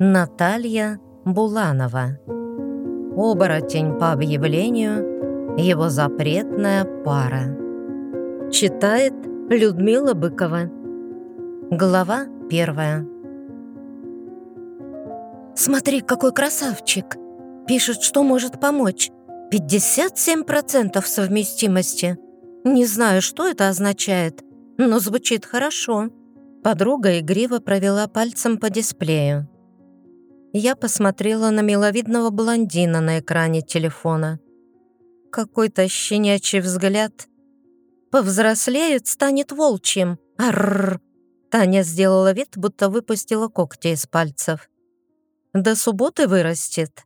Наталья Буланова. Оборотень по объявлению. Его запретная пара. Читает Людмила Быкова. Глава первая. «Смотри, какой красавчик! Пишет, что может помочь. 57% совместимости. Не знаю, что это означает, но звучит хорошо». Подруга игриво провела пальцем по дисплею. Я посмотрела на миловидного блондина на экране телефона. Какой-то щенячий взгляд. Повзрослеет, станет волчьим. Арррр. Таня сделала вид, будто выпустила когти из пальцев. До субботы вырастет.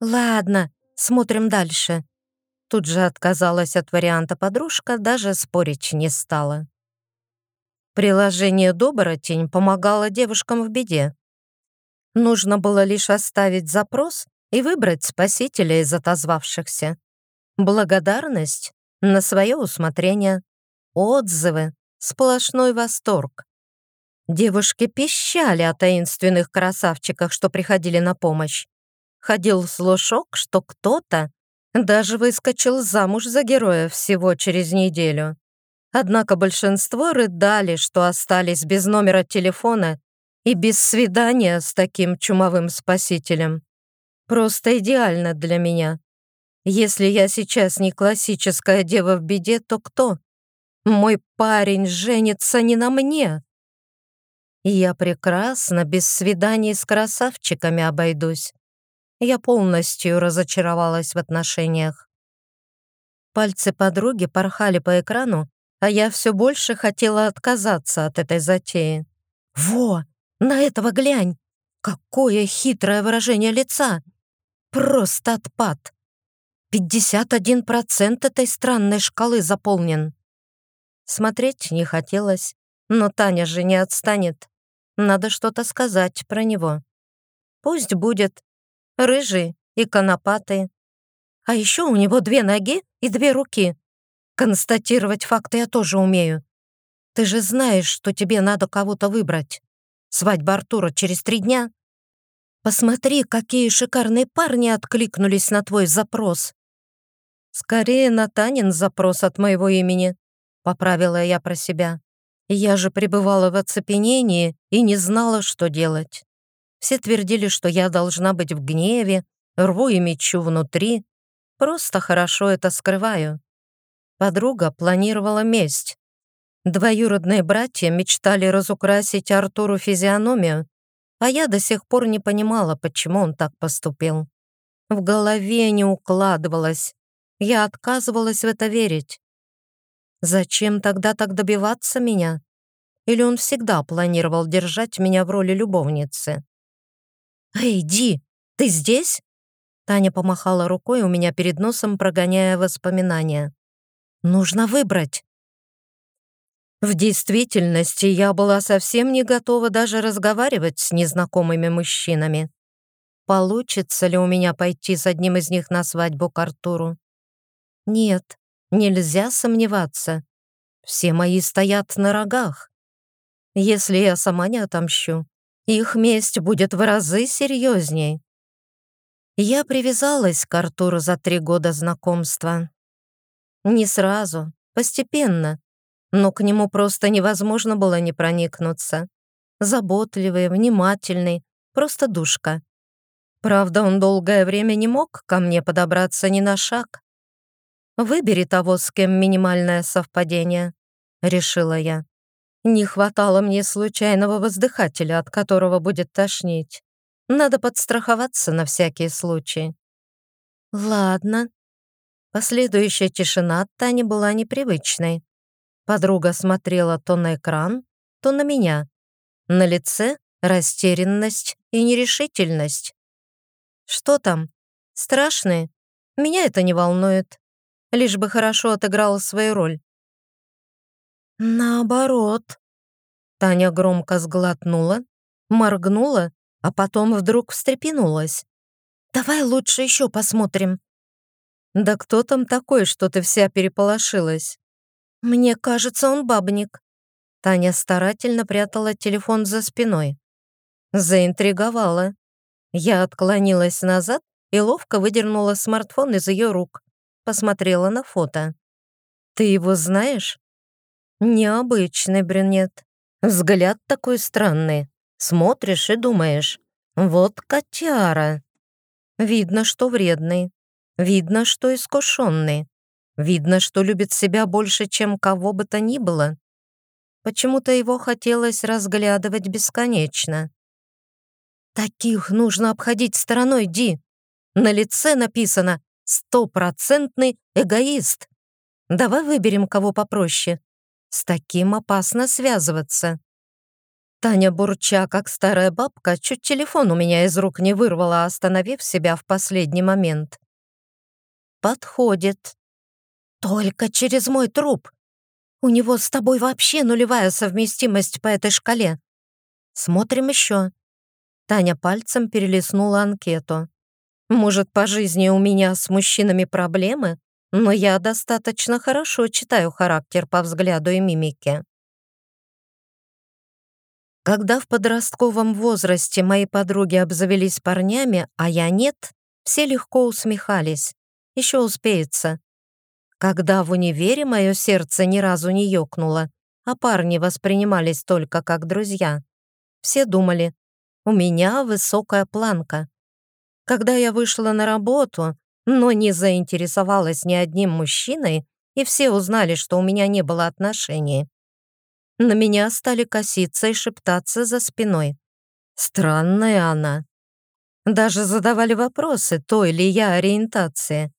Ладно, смотрим дальше. Тут же отказалась от варианта подружка, даже спорить не стала. Приложение «Добротень» помогало девушкам в беде. Нужно было лишь оставить запрос и выбрать спасителя из отозвавшихся. Благодарность на свое усмотрение, отзывы, сплошной восторг. Девушки пищали о таинственных красавчиках, что приходили на помощь. Ходил слушок, что кто-то даже выскочил замуж за героя всего через неделю. Однако большинство рыдали, что остались без номера телефона и без свидания с таким чумовым спасителем. Просто идеально для меня. Если я сейчас не классическая дева в беде, то кто? Мой парень женится не на мне. Я прекрасно без свиданий с красавчиками обойдусь. Я полностью разочаровалась в отношениях. Пальцы подруги порхали по экрану, а я все больше хотела отказаться от этой затеи. «Во! На этого глянь! Какое хитрое выражение лица! Просто отпад! 51% этой странной шкалы заполнен!» Смотреть не хотелось, но Таня же не отстанет. Надо что-то сказать про него. Пусть будет рыжий и конопатый. А еще у него две ноги и две руки. Констатировать факты я тоже умею. Ты же знаешь, что тебе надо кого-то выбрать. Свадьба Артура через три дня. Посмотри, какие шикарные парни откликнулись на твой запрос. Скорее на Танин запрос от моего имени, поправила я про себя. Я же пребывала в оцепенении и не знала, что делать. Все твердили, что я должна быть в гневе, рву и мечу внутри. Просто хорошо это скрываю. Подруга планировала месть. Двоюродные братья мечтали разукрасить Артуру физиономию, а я до сих пор не понимала, почему он так поступил. В голове не укладывалось. Я отказывалась в это верить. Зачем тогда так добиваться меня? Или он всегда планировал держать меня в роли любовницы? «Эй, Ди, ты здесь?» Таня помахала рукой у меня перед носом, прогоняя воспоминания. «Нужно выбрать. В действительности я была совсем не готова даже разговаривать с незнакомыми мужчинами. Получится ли у меня пойти с одним из них на свадьбу к Артуру? Нет, нельзя сомневаться. Все мои стоят на рогах. Если я сама не отомщу, их месть будет в разы серьезней. Я привязалась к Артуру за три года знакомства. Не сразу, постепенно, но к нему просто невозможно было не проникнуться. Заботливый, внимательный, просто душка. Правда, он долгое время не мог ко мне подобраться ни на шаг. «Выбери того, с кем минимальное совпадение», — решила я. Не хватало мне случайного воздыхателя, от которого будет тошнить. Надо подстраховаться на всякий случай. Ладно. Последующая тишина от Тани была непривычной. Подруга смотрела то на экран, то на меня. На лице растерянность и нерешительность. Что там? Страшные? Меня это не волнует. Лишь бы хорошо отыграла свою роль. Наоборот. Таня громко сглотнула, моргнула, а потом вдруг встрепенулась. «Давай лучше еще посмотрим». «Да кто там такой, что ты вся переполошилась?» «Мне кажется, он бабник». Таня старательно прятала телефон за спиной. Заинтриговала. Я отклонилась назад и ловко выдернула смартфон из ее рук. Посмотрела на фото. «Ты его знаешь?» «Необычный брюнет. Взгляд такой странный. Смотришь и думаешь, вот котяра. Видно, что вредный. Видно, что искушенный. Видно, что любит себя больше, чем кого бы то ни было. Почему-то его хотелось разглядывать бесконечно. Таких нужно обходить стороной, Ди. На лице написано «стопроцентный эгоист». Давай выберем кого попроще. С таким опасно связываться. Таня бурча, как старая бабка, чуть телефон у меня из рук не вырвала, остановив себя в последний момент. Подходит. Только через мой труп. У него с тобой вообще нулевая совместимость по этой шкале. Смотрим еще. Таня пальцем перелистнула анкету. Может, по жизни у меня с мужчинами проблемы, но я достаточно хорошо читаю характер по взгляду и мимике. Когда в подростковом возрасте мои подруги обзавелись парнями, а я нет, все легко усмехались. Еще успеется. Когда в универе мое сердце ни разу не ёкнуло, а парни воспринимались только как друзья, все думали, у меня высокая планка. Когда я вышла на работу, но не заинтересовалась ни одним мужчиной, и все узнали, что у меня не было отношений, на меня стали коситься и шептаться за спиной. Странная она. Даже задавали вопросы, той ли я ориентации.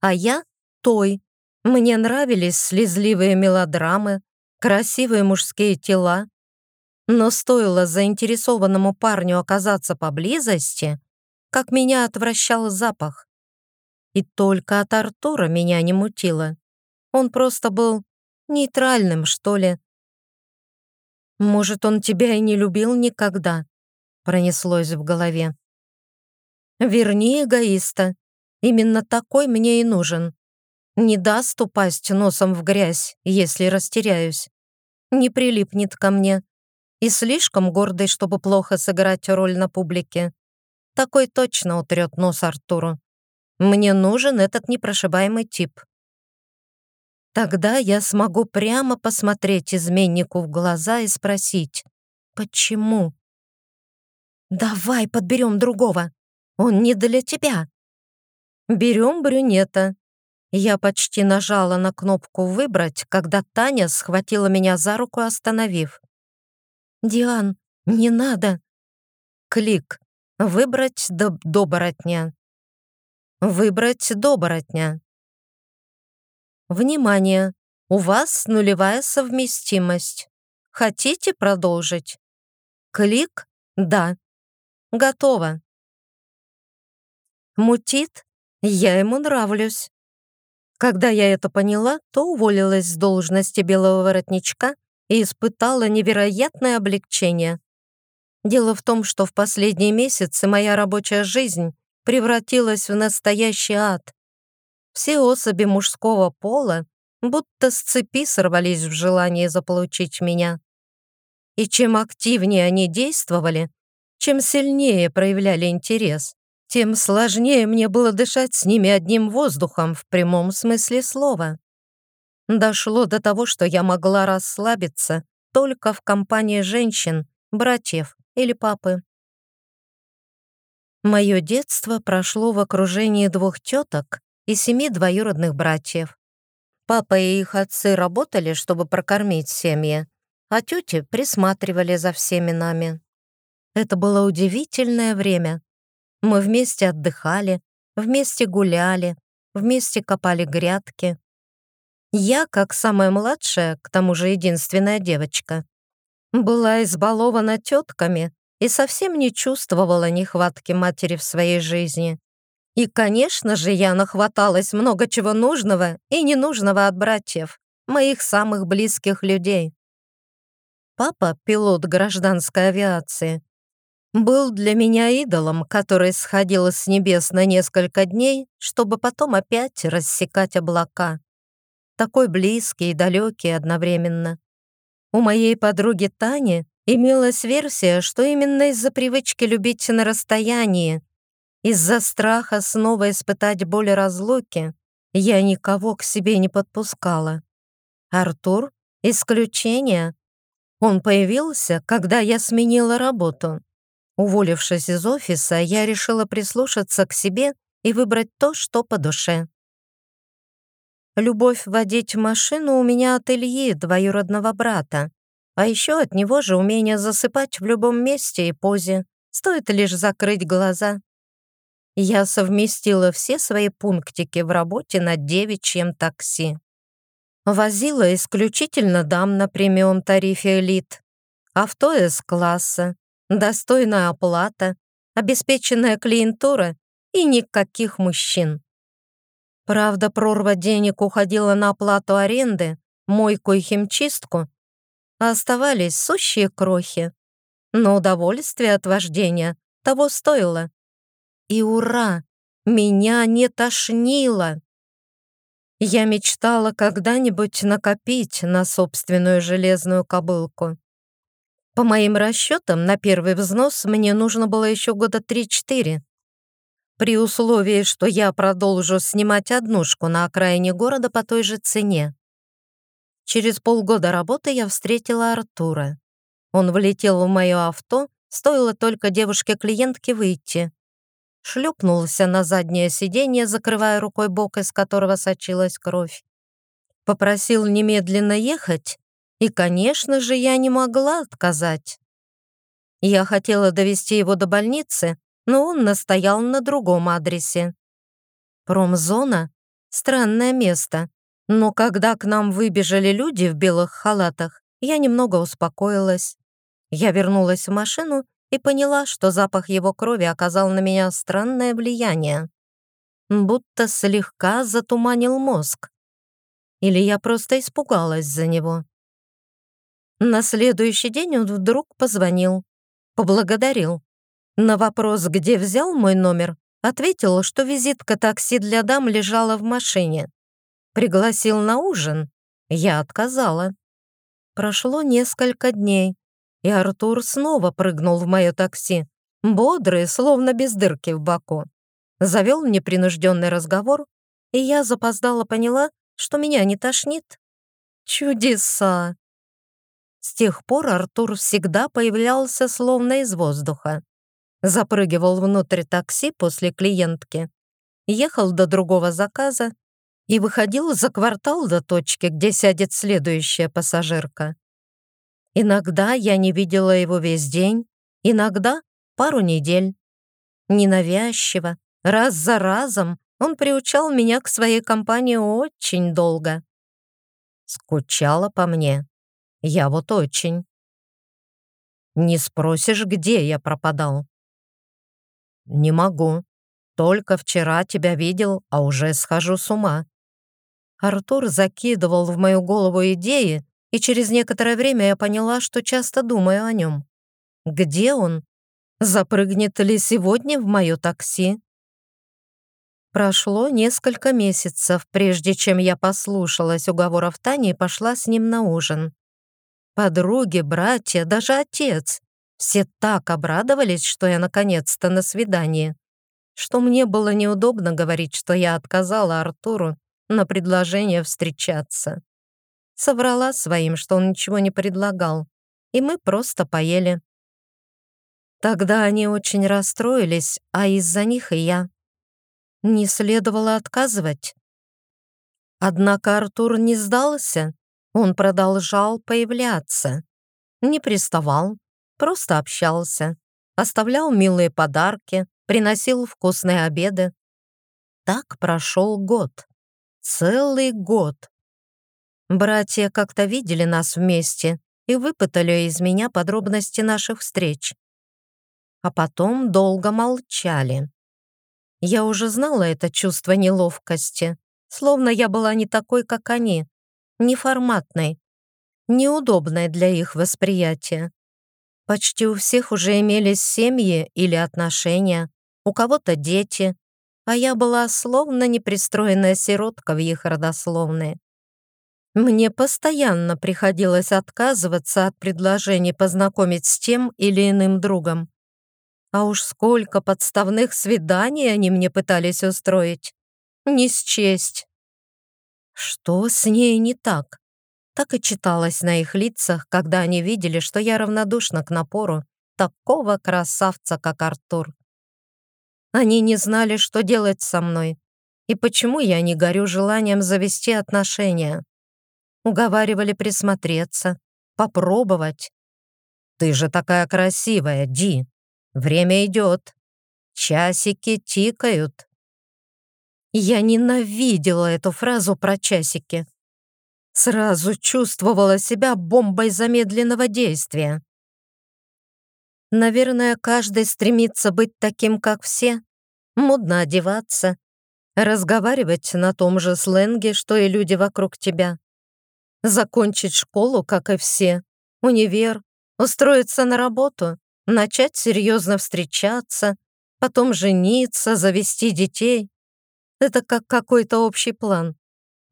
А я той. Мне нравились слезливые мелодрамы, красивые мужские тела, но стоило заинтересованному парню оказаться поблизости, как меня отвращал запах. И только от Артура меня не мутило. Он просто был нейтральным, что ли. «Может, он тебя и не любил никогда?» пронеслось в голове. «Верни эгоиста. Именно такой мне и нужен. Не даст упасть носом в грязь, если растеряюсь. Не прилипнет ко мне, и слишком гордый, чтобы плохо сыграть роль на публике. Такой точно утрет нос Артуру. Мне нужен этот непрошибаемый тип. Тогда я смогу прямо посмотреть изменнику в глаза и спросить, почему? «Давай подберем другого. Он не для тебя». «Берем брюнета». Я почти нажала на кнопку «Выбрать», когда Таня схватила меня за руку, остановив. «Диан, не надо!» Клик. «Выбрать до доборотня». «Выбрать доборотня». Внимание! У вас нулевая совместимость. Хотите продолжить? Клик «Да». Готово. Мутит? Я ему нравлюсь. Когда я это поняла, то уволилась с должности белого воротничка и испытала невероятное облегчение. Дело в том, что в последние месяцы моя рабочая жизнь превратилась в настоящий ад. Все особи мужского пола будто с цепи сорвались в желании заполучить меня. И чем активнее они действовали, чем сильнее проявляли интерес, тем сложнее мне было дышать с ними одним воздухом в прямом смысле слова. Дошло до того, что я могла расслабиться только в компании женщин, братьев или папы. Мое детство прошло в окружении двух теток и семи двоюродных братьев. Папа и их отцы работали, чтобы прокормить семьи, а тети присматривали за всеми нами. Это было удивительное время. Мы вместе отдыхали, вместе гуляли, вместе копали грядки, я, как самая младшая, к тому же единственная девочка, была избалована тетками и совсем не чувствовала нехватки матери в своей жизни. И, конечно же, я нахваталась много чего нужного и ненужного от братьев, моих самых близких людей. Папа, пилот гражданской авиации, был для меня идолом, который сходил с небес на несколько дней, чтобы потом опять рассекать облака такой близкий и далекий одновременно. У моей подруги Тани Имелась версия, что именно из-за привычки любить на расстоянии, из-за страха снова испытать боль разлуки, я никого к себе не подпускала. Артур — исключение. Он появился, когда я сменила работу. Уволившись из офиса, я решила прислушаться к себе и выбрать то, что по душе. Любовь водить машину у меня от Ильи, двоюродного брата. А еще от него же умение засыпать в любом месте и позе. Стоит лишь закрыть глаза. Я совместила все свои пунктики в работе на девичьем такси. Возила исключительно дам на премиум тарифе «Элит». Авто С-класса, достойная оплата, обеспеченная клиентура и никаких мужчин. Правда, прорва денег уходила на оплату аренды, мойку и химчистку, а оставались сущие крохи. Но удовольствие от вождения того стоило. И ура! Меня не тошнило! Я мечтала когда-нибудь накопить на собственную железную кобылку. По моим расчетам, на первый взнос мне нужно было еще года 3-4. При условии, что я продолжу снимать однушку на окраине города по той же цене. Через полгода работы я встретила Артура. Он влетел в мое авто, стоило только девушке-клиентке выйти. Шлепнулся на заднее сиденье, закрывая рукой бок, из которого сочилась кровь. Попросил немедленно ехать, и, конечно же, я не могла отказать. Я хотела довести его до больницы, но он настоял на другом адресе. Промзона — странное место, но когда к нам выбежали люди в белых халатах, я немного успокоилась. Я вернулась в машину и поняла, что запах его крови оказал на меня странное влияние. Будто слегка затуманил мозг. Или я просто испугалась за него. На следующий день он вдруг позвонил, поблагодарил. На вопрос, где взял мой номер, ответил, что визитка такси для дам лежала в машине. Пригласил на ужин. Я отказала. Прошло несколько дней, и Артур снова прыгнул в мое такси, бодрый, словно без дырки в боку. Завел непринужденный разговор, и я запоздала поняла, что меня не тошнит. Чудеса! С тех пор Артур всегда появлялся словно из воздуха. Запрыгивал внутрь такси после клиентки, ехал до другого заказа и выходил за квартал до точки, где сядет следующая пассажирка. Иногда я не видела его весь день, иногда пару недель. Ненавязчиво, раз за разом он приучал меня к своей компании очень долго. Скучала по мне. Я вот очень. Не спросишь, где я пропадал? Не могу. Только вчера тебя видел, а уже схожу с ума. Артур закидывал в мою голову идеи, и через некоторое время я поняла, что часто думаю о нем. Где он? Запрыгнет ли сегодня в мое такси? Прошло несколько месяцев, прежде чем я послушалась уговоров Тани и пошла с ним на ужин. Подруги, братья, даже отец — все так обрадовались, что я наконец-то на свидании, что мне было неудобно говорить, что я отказала Артуру на предложение встречаться. Соврала своим, что он ничего не предлагал, и мы просто поели. Тогда они очень расстроились, а из-за них и я. Не следовало отказывать. Однако Артур не сдался, он продолжал появляться. Не приставал, просто общался, оставлял милые подарки, приносил вкусные обеды. Так прошел год. Целый год. Братья как-то видели нас вместе и выпытали из меня подробности наших встреч. А потом долго молчали. Я уже знала это чувство неловкости, словно я была не такой, как они, неформатной, неудобной для их восприятия. Почти у всех уже имелись семьи или отношения, у кого-то дети, а я была словно непристроенная сиротка в их родословной. Мне постоянно приходилось отказываться от предложений познакомить с тем или иным другом. А уж сколько подставных свиданий они мне пытались устроить. Не счесть. Что с ней не так? Так и читалось на их лицах, когда они видели, что я равнодушна к напору такого красавца, как Артур. Они не знали, что делать со мной и почему я не горю желанием завести отношения. Уговаривали присмотреться, попробовать. «Ты же такая красивая, Ди! Время идет. Часики тикают». Я ненавидела эту фразу про часики. Сразу чувствовала себя бомбой замедленного действия. Наверное, каждый стремится быть таким, как все, модно одеваться, разговаривать на том же сленге, что и люди вокруг тебя, закончить школу, как и все, универ, устроиться на работу, начать серьезно встречаться, потом жениться, завести детей. Это как какой-то общий план.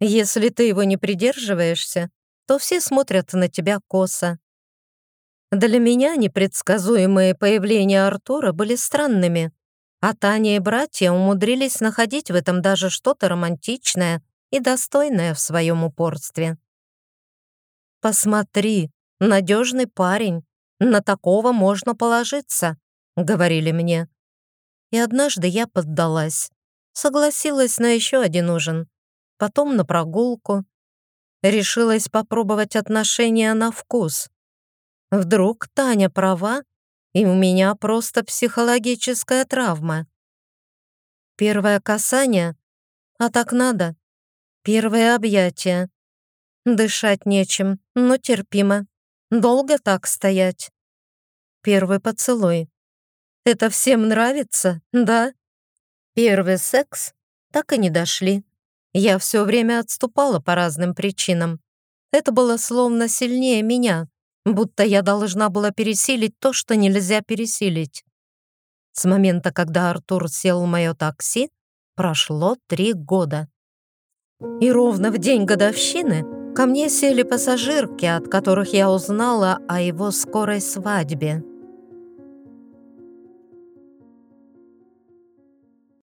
Если ты его не придерживаешься, то все смотрят на тебя косо. Для меня непредсказуемые появления Артура были странными, а Таня и братья умудрились находить в этом даже что-то романтичное и достойное в своем упорстве. «Посмотри, надежный парень, на такого можно положиться», — говорили мне. И однажды я поддалась, согласилась на еще один ужин, потом на прогулку. Решилась попробовать отношения на вкус. Вдруг Таня права, и у меня просто психологическая травма. Первое касание, а так надо. Первое объятие. Дышать нечем, но терпимо. Долго так стоять. Первый поцелуй. Это всем нравится, да? Первый секс так и не дошли. Я все время отступала по разным причинам. Это было словно сильнее меня, будто я должна была пересилить то, что нельзя пересилить. С момента, когда Артур сел в мое такси, прошло три года. И ровно в день годовщины ко мне сели пассажирки, от которых я узнала о его скорой свадьбе.